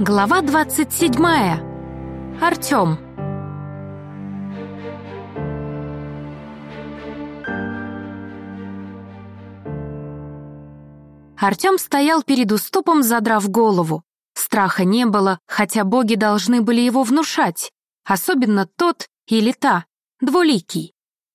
Глава 27. Артём. Артём стоял перед уступом, задрав голову. Страха не было, хотя боги должны были его внушать, особенно тот или та, двуликий.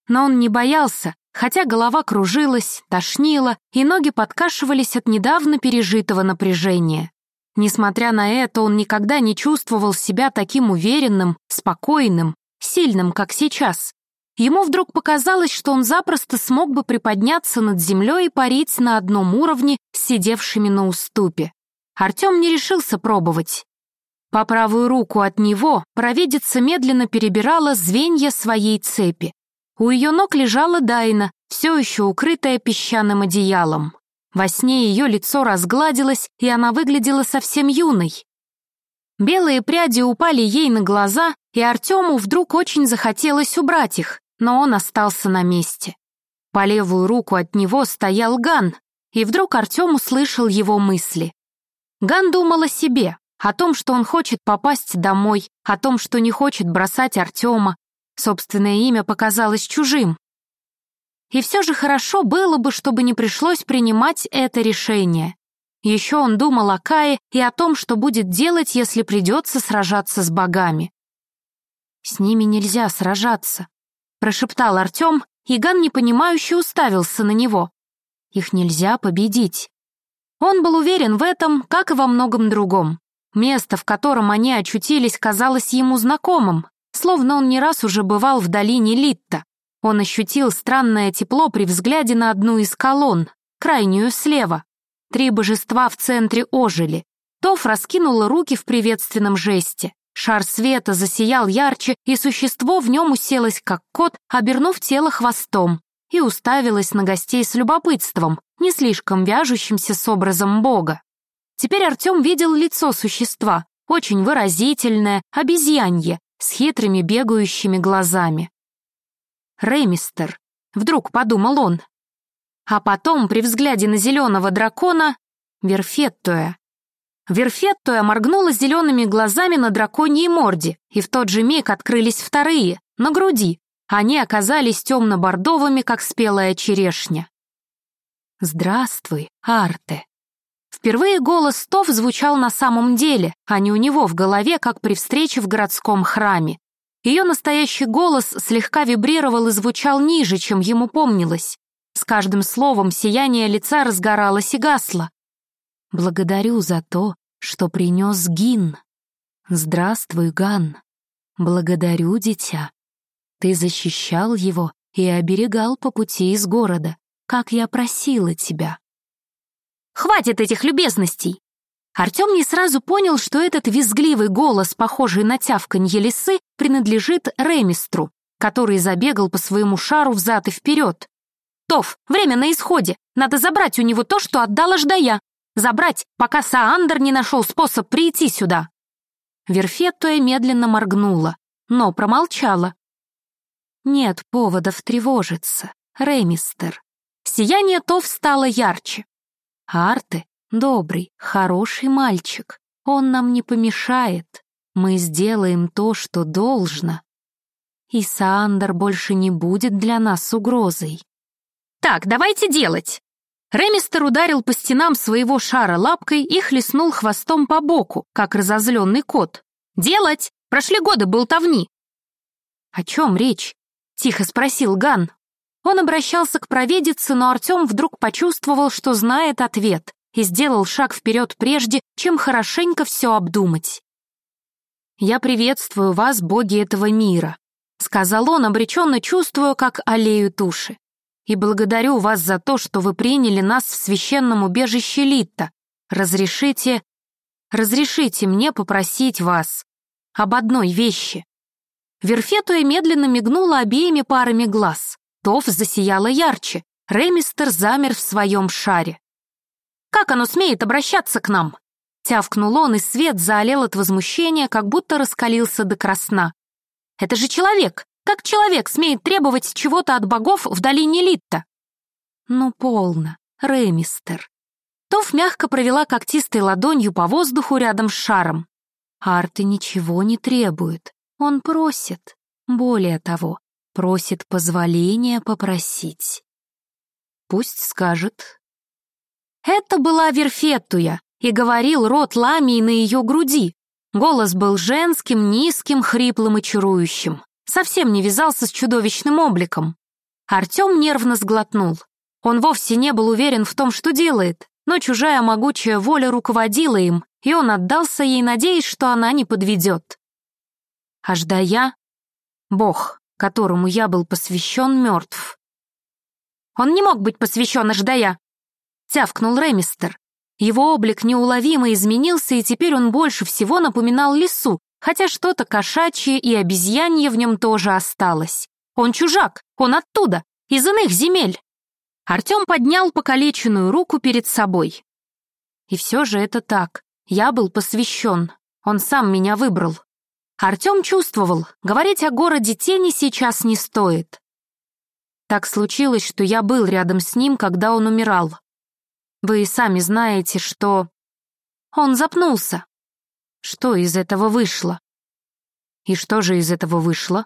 Но он не боялся, хотя голова кружилась, тошнила, и ноги подкашивались от недавно пережитого напряжения. Несмотря на это, он никогда не чувствовал себя таким уверенным, спокойным, сильным, как сейчас. Ему вдруг показалось, что он запросто смог бы приподняться над землей и парить на одном уровне с сидевшими на уступе. Артем не решился пробовать. По правую руку от него провидица медленно перебирала звенья своей цепи. У ее ног лежала Дайна, все еще укрытая песчаным одеялом. Во сне ее лицо разгладилось, и она выглядела совсем юной. Белые пряди упали ей на глаза, и Артему вдруг очень захотелось убрать их, но он остался на месте. По левую руку от него стоял Ган, и вдруг Артем услышал его мысли. Ган думал о себе, о том, что он хочет попасть домой, о том, что не хочет бросать Артема. Собственное имя показалось чужим, и все же хорошо было бы, чтобы не пришлось принимать это решение. Еще он думал о Кае и о том, что будет делать, если придется сражаться с богами. «С ними нельзя сражаться», — прошептал Артем, и Ган непонимающе уставился на него. «Их нельзя победить». Он был уверен в этом, как и во многом другом. Место, в котором они очутились, казалось ему знакомым, словно он не раз уже бывал в долине Литта. Он ощутил странное тепло при взгляде на одну из колонн, крайнюю слева. Три божества в центре ожили. Тоф раскинула руки в приветственном жесте. Шар света засиял ярче, и существо в нем уселось, как кот, обернув тело хвостом, и уставилось на гостей с любопытством, не слишком вяжущимся с образом бога. Теперь Артем видел лицо существа, очень выразительное, обезьянье, с хитрыми бегающими глазами. Ремистер, вдруг подумал он. А потом, при взгляде на зеленого дракона, Верфеттуя. Верфеттуя моргнула зелеными глазами на драконьей морде, и в тот же миг открылись вторые, на груди. Они оказались темно-бордовыми, как спелая черешня. «Здравствуй, Арте». Впервые голос Тов звучал на самом деле, а не у него в голове, как при встрече в городском храме. Ее настоящий голос слегка вибрировал и звучал ниже, чем ему помнилось. С каждым словом сияние лица разгоралось и гасло. «Благодарю за то, что принес Гин. Здравствуй, Ган. Благодарю, дитя. Ты защищал его и оберегал по пути из города, как я просила тебя». «Хватит этих любезностей!» Артем не сразу понял, что этот визгливый голос, похожий на тявканье лисы, принадлежит Ремистру, который забегал по своему шару взад и вперед. «Тоф, время на исходе. Надо забрать у него то, что отдала Ждая. Забрать, пока Саандер не нашел способ прийти сюда». Верфеттуя медленно моргнула, но промолчала. «Нет поводов тревожиться, Ремистер». Сияние Тоф стало ярче. Арты Добрый, хороший мальчик. Он нам не помешает. Мы сделаем то, что должно. И Саандер больше не будет для нас угрозой. Так, давайте делать. Ремистер ударил по стенам своего шара лапкой и хлестнул хвостом по боку, как разозленный кот. «Делать! Прошли годы болтовни!» «О чем речь?» — тихо спросил Ган. Он обращался к провидице, но Артем вдруг почувствовал, что знает ответ и сделал шаг вперед прежде, чем хорошенько все обдумать. «Я приветствую вас, боги этого мира», — сказал он, обреченно чувствуя, как аллеют туши. «И благодарю вас за то, что вы приняли нас в священном убежище Литта. Разрешите... Разрешите мне попросить вас об одной вещи». Верфетуя медленно мигнула обеими парами глаз. Тов засияла ярче. Ремистер замер в своем шаре. Как оно смеет обращаться к нам?» Тявкнул он, и свет заолел от возмущения, как будто раскалился до красна. «Это же человек! Как человек смеет требовать чего-то от богов в долине Литта?» «Ну, полно, Ремистер». Тоф мягко провела когтистой ладонью по воздуху рядом с шаром. Арты ничего не требует, он просит. Более того, просит позволения попросить. Пусть скажет. Это была Верфеттуя, и говорил рот ламии на ее груди. Голос был женским, низким, хриплым и чарующим. Совсем не вязался с чудовищным обликом. Артем нервно сглотнул. Он вовсе не был уверен в том, что делает, но чужая могучая воля руководила им, и он отдался ей, надеясь, что она не подведет. Аждая — бог, которому я был посвящен, мертв. «Он не мог быть посвящен Аждая!» — тявкнул Ремистер. Его облик неуловимо изменился, и теперь он больше всего напоминал лису, хотя что-то кошачье и обезьянье в нем тоже осталось. Он чужак, он оттуда, из иных земель. Артем поднял покалеченную руку перед собой. И все же это так. Я был посвящен. Он сам меня выбрал. Артем чувствовал, говорить о городе тени сейчас не стоит. Так случилось, что я был рядом с ним, когда он умирал. Вы и сами знаете, что... Он запнулся. Что из этого вышло? И что же из этого вышло?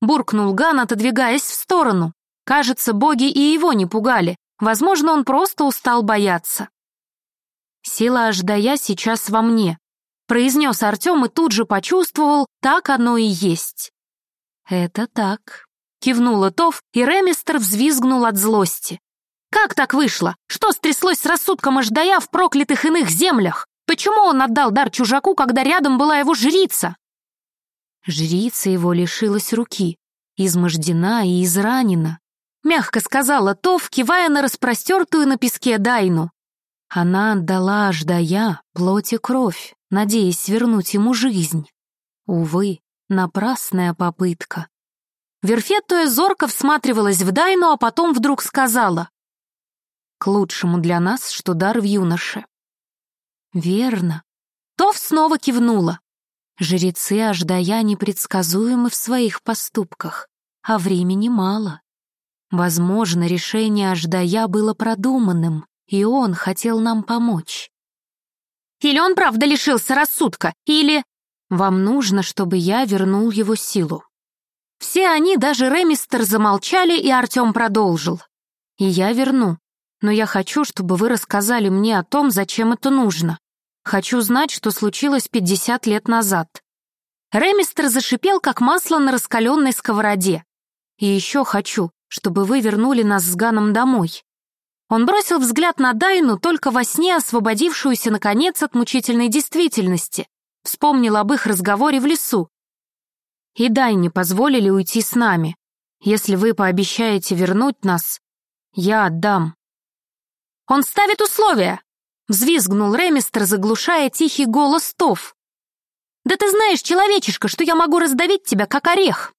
Буркнул Ган, отодвигаясь в сторону. Кажется, боги и его не пугали. Возможно, он просто устал бояться. «Сила Аждая сейчас во мне», — произнес Артем и тут же почувствовал, так оно и есть. «Это так», — кивнула Тов, и Ремистер взвизгнул от злости. «Как так вышло? Что стряслось с рассудком Аждая в проклятых иных землях? Почему он отдал дар чужаку, когда рядом была его жрица?» Жрица его лишилась руки, измождена и изранена. Мягко сказала Тов, кивая на распростертую на песке Дайну. Она отдала Аждая плоть и кровь, надеясь вернуть ему жизнь. Увы, напрасная попытка. Верфеттуя зорко всматривалась в Дайну, а потом вдруг сказала. «К лучшему для нас, что дар в юноше». «Верно». Тов снова кивнула. Жрецы Аждая непредсказуемы в своих поступках, а времени мало. Возможно, решение Аждая было продуманным, и он хотел нам помочь. Или он правда лишился рассудка, или... Вам нужно, чтобы я вернул его силу. Все они, даже Ремистер, замолчали, и Артем продолжил. И я верну. Но я хочу, чтобы вы рассказали мне о том, зачем это нужно. Хочу знать, что случилось 50 лет назад. Ремистер зашипел, как масло на раскаленной сковороде. И еще хочу, чтобы вы вернули нас с Ганом домой. Он бросил взгляд на Дайну, только во сне освободившуюся, наконец, от мучительной действительности. Вспомнил об их разговоре в лесу. И Дайне позволили уйти с нами. Если вы пообещаете вернуть нас, я отдам. Он ставит условия, Взвизгнул Ремистер, заглушая тихий голос Тов. «Да ты знаешь, человечишка, что я могу раздавить тебя, как орех!»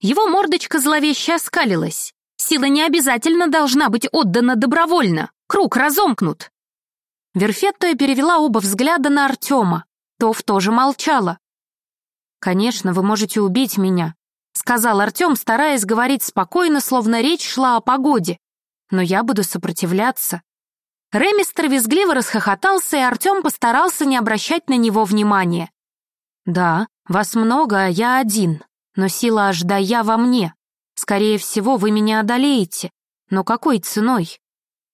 Его мордочка зловеще оскалилась. Сила не обязательно должна быть отдана добровольно. Круг разомкнут. Верфеттуя перевела оба взгляда на Артема. Тов тоже молчала. «Конечно, вы можете убить меня», — сказал Артем, стараясь говорить спокойно, словно речь шла о погоде. «Но я буду сопротивляться. Ремистер визгливо расхохотался, и Артем постарался не обращать на него внимания. «Да, вас много, а я один, но сила аж да я во мне. Скорее всего, вы меня одолеете, но какой ценой?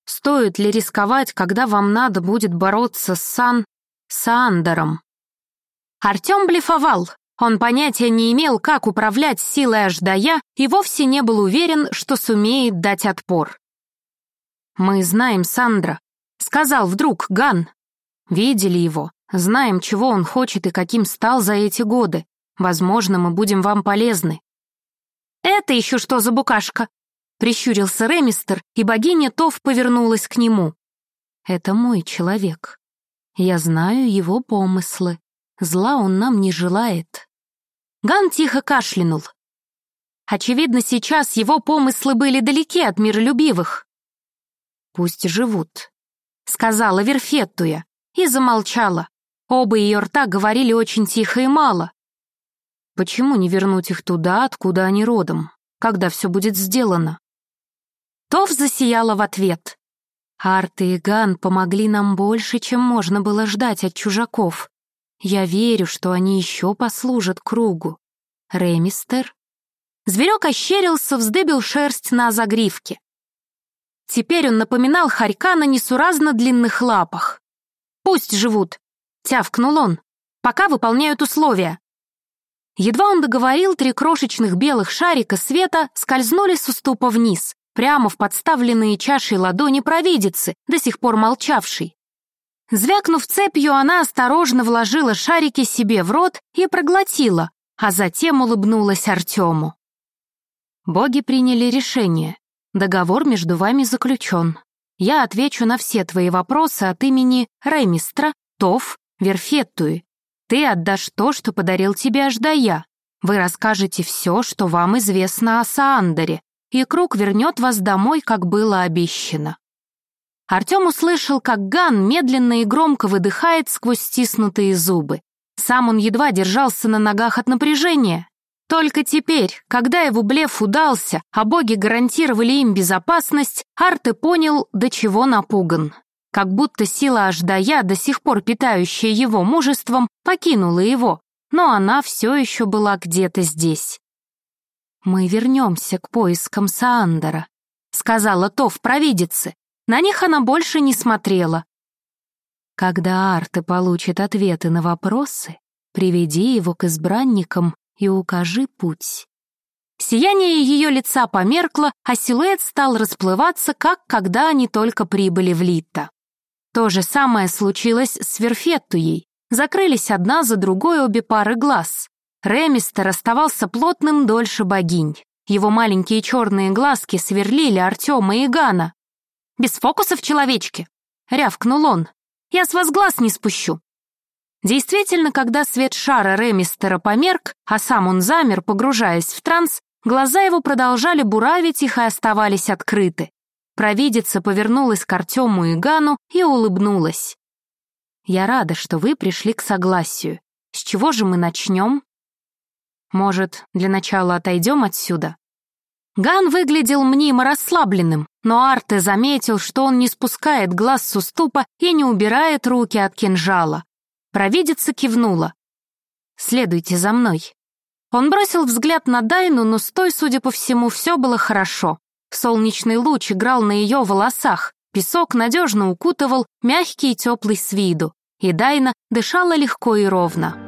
Стоит ли рисковать, когда вам надо будет бороться с Сан... Сандером?» Артем блефовал. Он понятия не имел, как управлять силой Аждая и вовсе не был уверен, что сумеет дать отпор. «Мы знаем Сандра», Сказал вдруг Ган. Видели его, знаем, чего он хочет и каким стал за эти годы. Возможно, мы будем вам полезны. Это еще что за букашка? Прищурился Ремистер, и богиня Тов повернулась к нему. Это мой человек. Я знаю его помыслы. Зла он нам не желает. Ган тихо кашлянул. Очевидно, сейчас его помыслы были далеки от миролюбивых. Пусть живут, сказала Верфеттуя и замолчала. Оба ее рта говорили очень тихо и мало. Почему не вернуть их туда, откуда они родом, когда все будет сделано? Тов засияла в ответ. Арт и Ган помогли нам больше, чем можно было ждать от чужаков. Я верю, что они еще послужат кругу. Ремистер?» Зверек ощерился, вздыбил шерсть на загривке. Теперь он напоминал хорька на несуразно длинных лапах. «Пусть живут», — тявкнул он, — «пока выполняют условия». Едва он договорил, три крошечных белых шарика света скользнули с уступа вниз, прямо в подставленные чашей ладони провидицы, до сих пор молчавшей. Звякнув цепью, она осторожно вложила шарики себе в рот и проглотила, а затем улыбнулась Артему. Боги приняли решение. Договор между вами заключен. Я отвечу на все твои вопросы от имени Ремистра, Тов, Верфеттуи. Ты отдашь то, что подарил тебе Аждая. Вы расскажете все, что вам известно о Саандере, и круг вернет вас домой, как было обещано. Артем услышал, как Ган медленно и громко выдыхает сквозь стиснутые зубы. Сам он едва держался на ногах от напряжения. Только теперь, когда его блеф удался, а боги гарантировали им безопасность, Арте понял, до чего напуган. Как будто сила Аждая, до сих пор питающая его мужеством, покинула его, но она все еще была где-то здесь. «Мы вернемся к поискам Саандера», — сказала Тов провидице. На них она больше не смотрела. «Когда Арте получит ответы на вопросы, приведи его к избранникам и укажи путь». Сияние ее лица померкло, а силуэт стал расплываться, как когда они только прибыли в Литта. То же самое случилось с Верфеттуей. Закрылись одна за другой обе пары глаз. Ремистер оставался плотным дольше богинь. Его маленькие черные глазки сверлили Артема и Гана. «Без фокусов, человечки!» — рявкнул он. «Я с вас глаз не спущу!» Действительно, когда свет шара Ремистера померк, а сам он замер, погружаясь в транс, глаза его продолжали буравить их и оставались открыты. Провидица повернулась к Артему и Гану и улыбнулась. «Я рада, что вы пришли к согласию. С чего же мы начнем?» «Может, для начала отойдем отсюда?» Ган выглядел мнимо расслабленным, но Арте заметил, что он не спускает глаз с уступа и не убирает руки от кинжала. Провидица кивнула. «Следуйте за мной». Он бросил взгляд на Дайну, но с той, судя по всему, все было хорошо. Солнечный луч играл на ее волосах, песок надежно укутывал, мягкий и теплый с виду, и Дайна дышала легко и ровно.